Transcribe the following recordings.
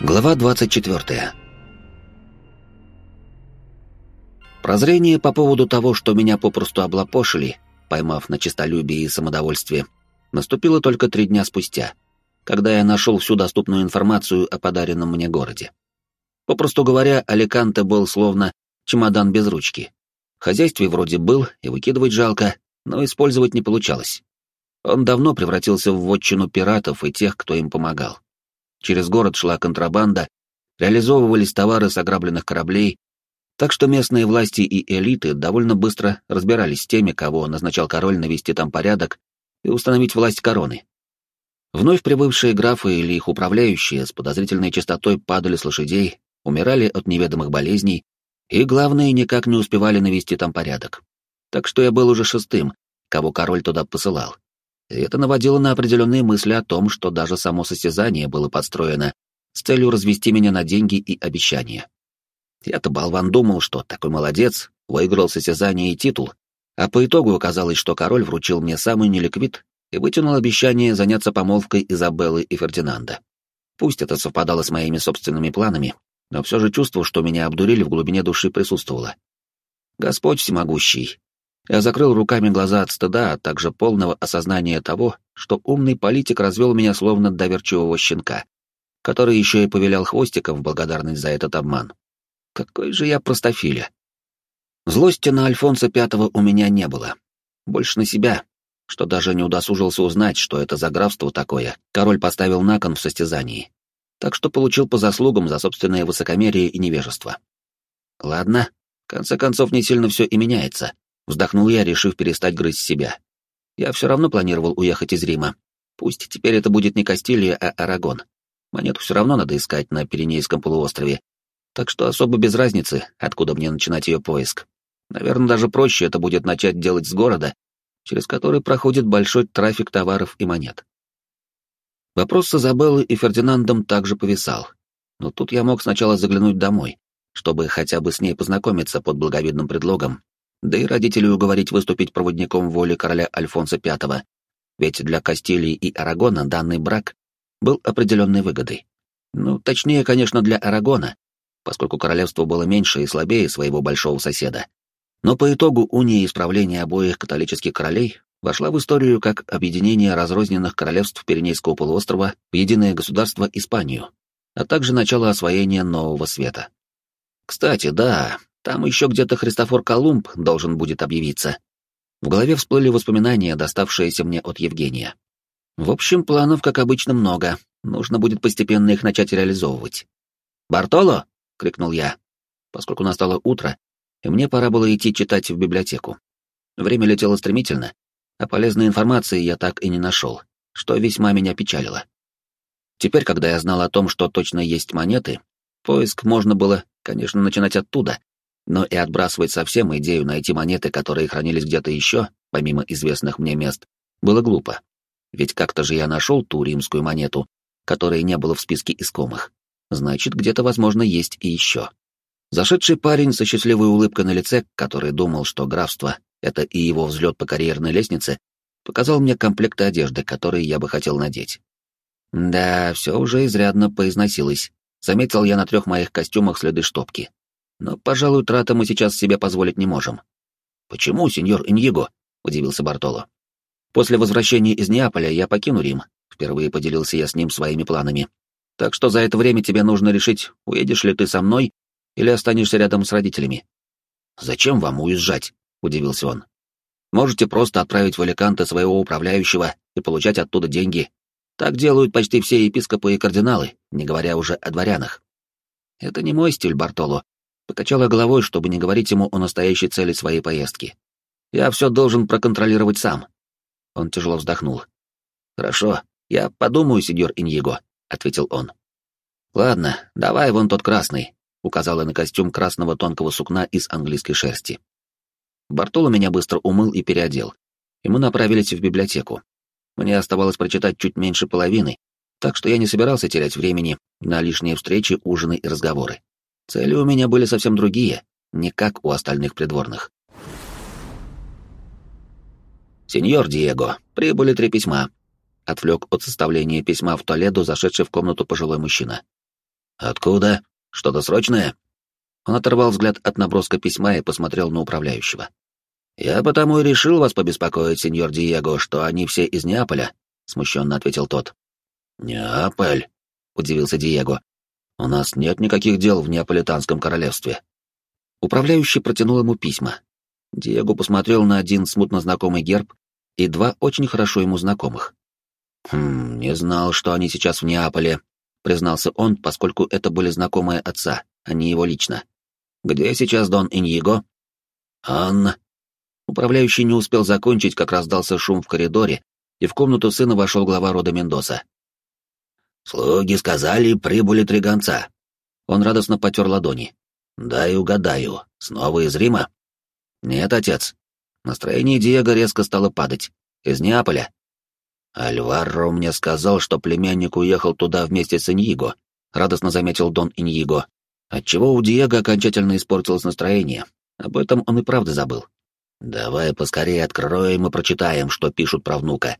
Глава 24. Прозрение по поводу того, что меня попросту облапошили, поймав на честолюбие и самодовольстве, наступило только три дня спустя, когда я нашел всю доступную информацию о подаренном мне городе. Попросту говоря, Аликанте был словно чемодан без ручки. В хозяйстве вроде был, и выкидывать жалко, но использовать не получалось. Он давно превратился в вотчину пиратов и тех, кто им помогал. Через город шла контрабанда, реализовывались товары с ограбленных кораблей, так что местные власти и элиты довольно быстро разбирались с теми, кого назначал король навести там порядок и установить власть короны. Вновь прибывшие графы или их управляющие с подозрительной частотой падали с лошадей, умирали от неведомых болезней, и, главное, никак не успевали навести там порядок. Так что я был уже шестым, кого король туда посылал. И это наводило на определенные мысли о том, что даже само состязание было подстроено с целью развести меня на деньги и обещания. Я-то болван думал, что такой молодец, выиграл состязание и титул, а по итогу оказалось, что король вручил мне самый неликвид и вытянул обещание заняться помолвкой Изабеллы и Фердинанда. Пусть это совпадало с моими собственными планами, но все же чувство, что меня обдурили в глубине души, присутствовало. Господь всемогущий, я закрыл руками глаза от стыда, а также полного осознания того, что умный политик развел меня словно доверчивого щенка, который еще и повелял хвостиком в благодарность за этот обман. Какой же я простофиля. Злости на Альфонса Пятого у меня не было. Больше на себя, что даже не удосужился узнать, что это за графство такое, король поставил на кон в состязании. Так что получил по заслугам за собственное высокомерие и невежество. Ладно, в конце концов не сильно все и меняется. Вздохнул я, решив перестать грызть себя. Я все равно планировал уехать из Рима. Пусть теперь это будет не Кастилия, а Арагон. Монету все равно надо искать на Пиренейском полуострове. Так что особо без разницы, откуда мне начинать ее поиск. Наверное, даже проще это будет начать делать с города, через который проходит большой трафик товаров и монет. Вопрос с Изабеллой и Фердинандом также повисал. Но тут я мог сначала заглянуть домой, чтобы хотя бы с ней познакомиться под благовидным предлогом, да и родителей уговорить выступить проводником воли короля Альфонса V, ведь для Кастилии и Арагона данный брак был определенной выгодой. Ну, точнее, конечно, для Арагона, поскольку королевство было меньше и слабее своего большого соседа. Но по итогу уния исправления обоих католических королей вошла в историю как объединение разрозненных королевств Пиренейского полуострова в единое государство Испанию, а также начало освоения Нового Света. Кстати, да, там еще где-то Христофор Колумб должен будет объявиться. В голове всплыли воспоминания, доставшиеся мне от Евгения. В общем, планов, как обычно, много. Нужно будет постепенно их начать реализовывать. «Бартоло!» — крикнул я, поскольку настало утро, и мне пора было идти читать в библиотеку. Время летело стремительно, а полезной информации я так и не нашел, что весьма меня печалило. Теперь, когда я знал о том, что точно есть монеты, поиск можно было, конечно, начинать оттуда, но и отбрасывать совсем идею найти монеты, которые хранились где-то еще, помимо известных мне мест, было глупо. Ведь как-то же я нашел ту римскую монету, которой не было в списке искомых. Значит, где-то, возможно, есть и еще. Зашедший парень со счастливой улыбкой на лице, который думал, что графство — это и его взлет по карьерной лестнице, показал мне комплекты одежды, которые я бы хотел надеть. Да, все уже изрядно поизносилось. Заметил я на трех моих костюмах следы штопки. Но, пожалуй, трата мы сейчас себе позволить не можем. Почему, сеньор Иньего? удивился Бартоло. После возвращения из Неаполя я покину Рим. Впервые поделился я с ним своими планами. Так что за это время тебе нужно решить, уедешь ли ты со мной или останешься рядом с родителями. Зачем вам уезжать? удивился он. Можете просто отправить в Аликанте своего управляющего и получать оттуда деньги. Так делают почти все епископы и кардиналы, не говоря уже о дворянах. Это не мой стиль, Бартоло, Покачала головой, чтобы не говорить ему о настоящей цели своей поездки. «Я все должен проконтролировать сам». Он тяжело вздохнул. «Хорошо, я подумаю, сеньор Иньего», — ответил он. «Ладно, давай вон тот красный», — указала на костюм красного тонкого сукна из английской шерсти. Бартоло меня быстро умыл и переодел, и мы направились в библиотеку. Мне оставалось прочитать чуть меньше половины, так что я не собирался терять времени на лишние встречи, ужины и разговоры. Цели у меня были совсем другие, не как у остальных придворных. «Сеньор Диего, прибыли три письма», — отвлек от составления письма в Толеду зашедший в комнату пожилой мужчина. «Откуда? Что-то срочное?» Он оторвал взгляд от наброска письма и посмотрел на управляющего. «Я потому и решил вас побеспокоить, сеньор Диего, что они все из Неаполя», — смущенно ответил тот. «Неаполь?» — удивился Диего. «У нас нет никаких дел в Неаполитанском королевстве». Управляющий протянул ему письма. Диего посмотрел на один смутно знакомый герб и два очень хорошо ему знакомых. «Хм, не знал, что они сейчас в Неаполе», — признался он, поскольку это были знакомые отца, а не его лично. «Где сейчас Дон Иньего?» «Анна». Управляющий не успел закончить, как раздался шум в коридоре, и в комнату сына вошел глава рода Мендоса. «Слуги сказали, прибыли три гонца». Он радостно потер ладони. «Дай угадаю, снова из Рима?» «Нет, отец». Настроение Диего резко стало падать. «Из Неаполя». «Альваро мне сказал, что племянник уехал туда вместе с Иньиго», — радостно заметил Дон Иньиго, отчего у Диего окончательно испортилось настроение. Об этом он и правда забыл. «Давай поскорее откроем и прочитаем, что пишут про внука.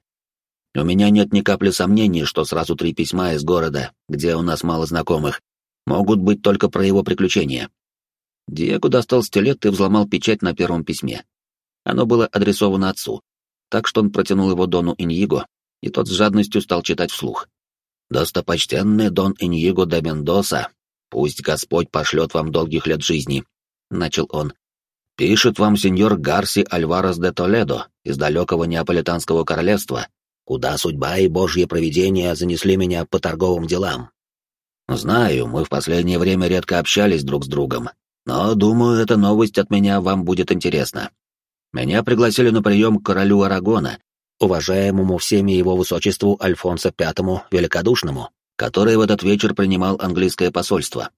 У меня нет ни капли сомнений, что сразу три письма из города, где у нас мало знакомых, могут быть только про его приключения». Диего достал стилет и взломал печать на первом письме. Оно было адресовано отцу, так что он протянул его Дону Иньиго, и тот с жадностью стал читать вслух. «Достопочтенный Дон Иньего де Мендоса, пусть Господь пошлет вам долгих лет жизни», — начал он. «Пишет вам сеньор Гарси Альварес де Толедо из далекого Неаполитанского королевства, куда судьба и божье провидение занесли меня по торговым делам. Знаю, мы в последнее время редко общались друг с другом, но, думаю, эта новость от меня вам будет интересна. Меня пригласили на прием к королю Арагона, уважаемому всеми его высочеству Альфонсо V Великодушному, который в этот вечер принимал английское посольство.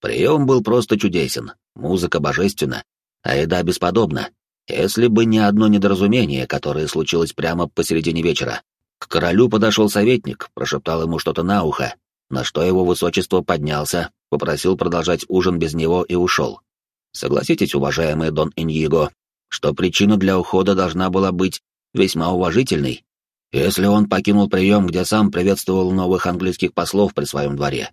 Прием был просто чудесен, музыка божественна, а еда бесподобна, если бы не одно недоразумение, которое случилось прямо посередине вечера. К королю подошел советник, прошептал ему что-то на ухо, на что его высочество поднялся, попросил продолжать ужин без него и ушел. Согласитесь, уважаемый Дон Иньего, что причина для ухода должна была быть весьма уважительный, если он покинул прием, где сам приветствовал новых английских послов при своем дворе.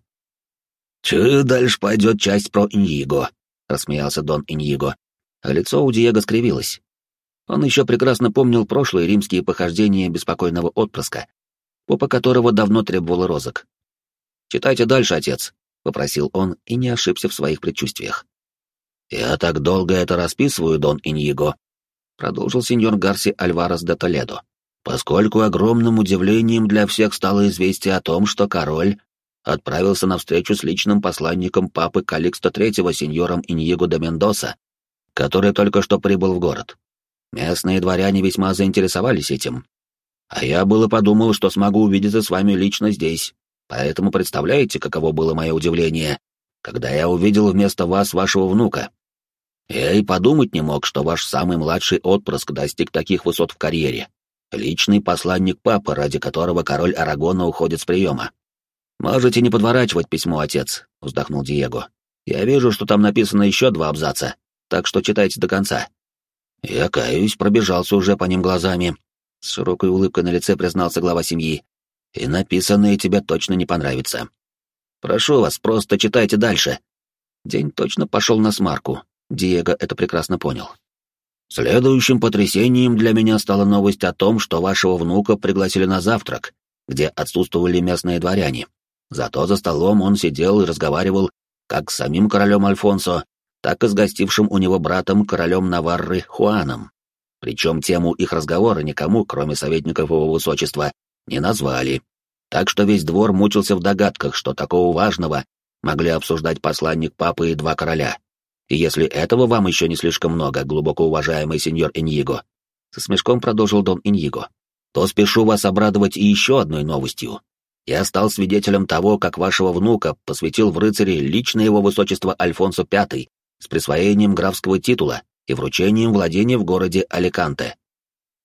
«Че дальше пойдет часть про Иньего?» — рассмеялся Дон Иньего, а лицо у Диего скривилось. Он еще прекрасно помнил прошлые римские похождения беспокойного отпрыска, попа которого давно требовал розок. «Читайте дальше, отец», — попросил он и не ошибся в своих предчувствиях. «Я так долго это расписываю, Дон Иньего», продолжил сеньор Гарси Альварес де Толедо, поскольку огромным удивлением для всех стало известие о том, что король отправился на встречу с личным посланником папы Каликста III сеньором Иньего де Мендоса, который только что прибыл в город. Местные дворяне весьма заинтересовались этим. А я было подумал, что смогу увидеться с вами лично здесь. Поэтому представляете, каково было мое удивление, когда я увидел вместо вас вашего внука, я и подумать не мог, что ваш самый младший отпрыск достиг таких высот в карьере. Личный посланник папы, ради которого король Арагона уходит с приема. «Можете не подворачивать письмо, отец», — вздохнул Диего. «Я вижу, что там написано еще два абзаца, так что читайте до конца». Я, каюсь, пробежался уже по ним глазами. С широкой улыбкой на лице признался глава семьи. «И написанное тебе точно не понравится. Прошу вас, просто читайте дальше». День точно пошел на смарку, Диего это прекрасно понял. Следующим потрясением для меня стала новость о том, что вашего внука пригласили на завтрак, где отсутствовали местные дворяне. Зато за столом он сидел и разговаривал как с самим королем Альфонсо, так и с гостившим у него братом, королем Наварры Хуаном. Причем тему их разговора никому, кроме советников его высочества, не назвали. Так что весь двор мучился в догадках, что такого важного могли обсуждать посланник папы и два короля. И если этого вам еще не слишком много, глубоко уважаемый сеньор Иньего, со смешком продолжил Дон Иньего, то спешу вас обрадовать и еще одной новостью. Я стал свидетелем того, как вашего внука посвятил в рыцари лично его высочество Альфонсо V с присвоением графского титула и вручением владения в городе Аликанте.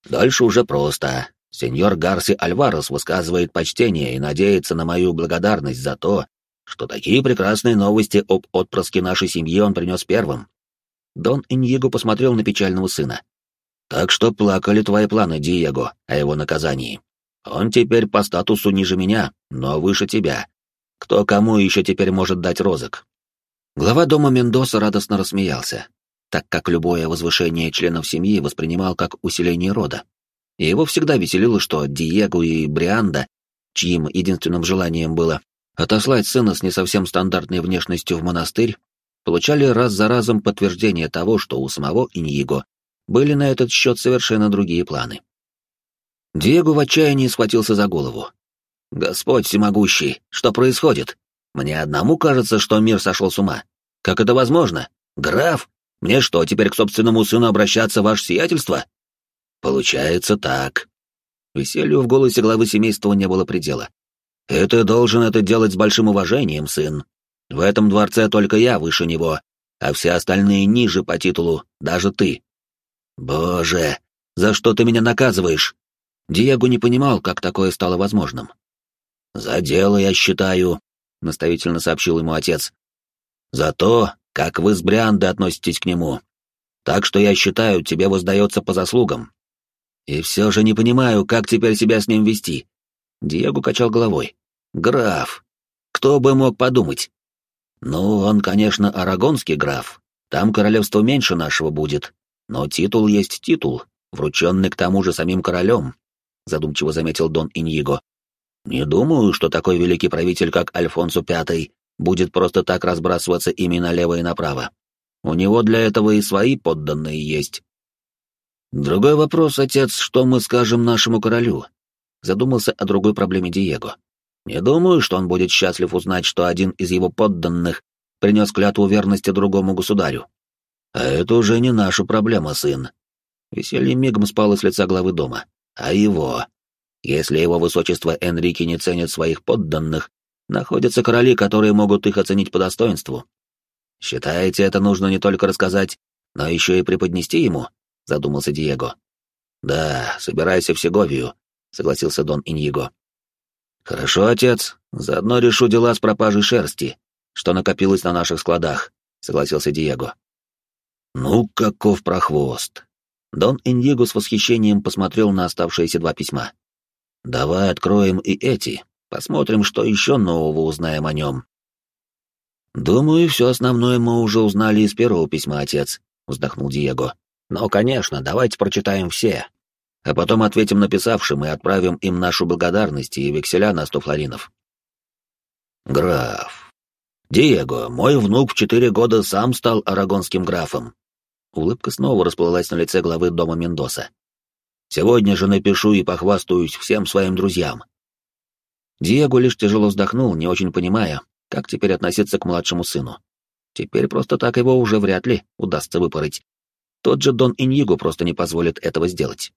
Дальше уже просто. Сеньор Гарси Альварес высказывает почтение и надеется на мою благодарность за то, что такие прекрасные новости об отпрыске нашей семьи он принес первым. Дон Иньего посмотрел на печального сына. Так что плакали твои планы, Диего, о его наказании. Он теперь по статусу ниже меня, но выше тебя. Кто кому еще теперь может дать розыск? Глава дома Мендоса радостно рассмеялся, так как любое возвышение членов семьи воспринимал как усиление рода. И его всегда веселило, что Диего и Брианда, чьим единственным желанием было отослать сына с не совсем стандартной внешностью в монастырь, получали раз за разом подтверждение того, что у самого Иньего были на этот счет совершенно другие планы. Диего в отчаянии схватился за голову. «Господь всемогущий, что происходит? Мне одному кажется, что мир сошел с ума. Как это возможно? Граф? Мне что, теперь к собственному сыну обращаться, ваше сиятельство?» «Получается так». Веселью в голосе главы семейства не было предела. «И ты должен это делать с большим уважением, сын. В этом дворце только я выше него, а все остальные ниже по титулу, даже ты». «Боже, за что ты меня наказываешь?» Диего не понимал, как такое стало возможным. «За дело, я считаю», — наставительно сообщил ему отец. «За то, как вы с Бриандой относитесь к нему. Так что я считаю, тебе воздается по заслугам. И все же не понимаю, как теперь себя с ним вести». Диего качал головой. «Граф. Кто бы мог подумать? Ну, он, конечно, арагонский граф. Там королевство меньше нашего будет. Но титул есть титул, врученный к тому же самим королем», — задумчиво заметил Дон Иньего. Не думаю, что такой великий правитель, как Альфонсо V, будет просто так разбрасываться ими налево и направо. У него для этого и свои подданные есть. Другой вопрос, отец, что мы скажем нашему королю? Задумался о другой проблеме Диего. Не думаю, что он будет счастлив узнать, что один из его подданных принес клятву верности другому государю. А это уже не наша проблема, сын. Веселье мигом спало с лица главы дома. А его? Если его высочество Энрике не ценит своих подданных, находятся короли, которые могут их оценить по достоинству. Считаете, это нужно не только рассказать, но еще и преподнести ему? Задумался Диего. Да, собирайся в Сеговию, согласился Дон Иньего. Хорошо, отец, заодно решу дела с пропажей шерсти, что накопилось на наших складах, согласился Диего. Ну, каков прохвост. Дон Иньего с восхищением посмотрел на оставшиеся два письма. Давай откроем и эти, посмотрим, что еще нового узнаем о нем. Думаю, все основное мы уже узнали из первого письма, отец, вздохнул Диего. Но, конечно, давайте прочитаем все, а потом ответим написавшим и отправим им нашу благодарность и векселя на сто флоринов. Граф. Диего, мой внук в четыре года сам стал арагонским графом. Улыбка снова расплылась на лице главы дома Мендоса. Сегодня же напишу и похвастаюсь всем своим друзьям. Диего лишь тяжело вздохнул, не очень понимая, как теперь относиться к младшему сыну. Теперь просто так его уже вряд ли удастся выпороть. Тот же Дон Иньего просто не позволит этого сделать.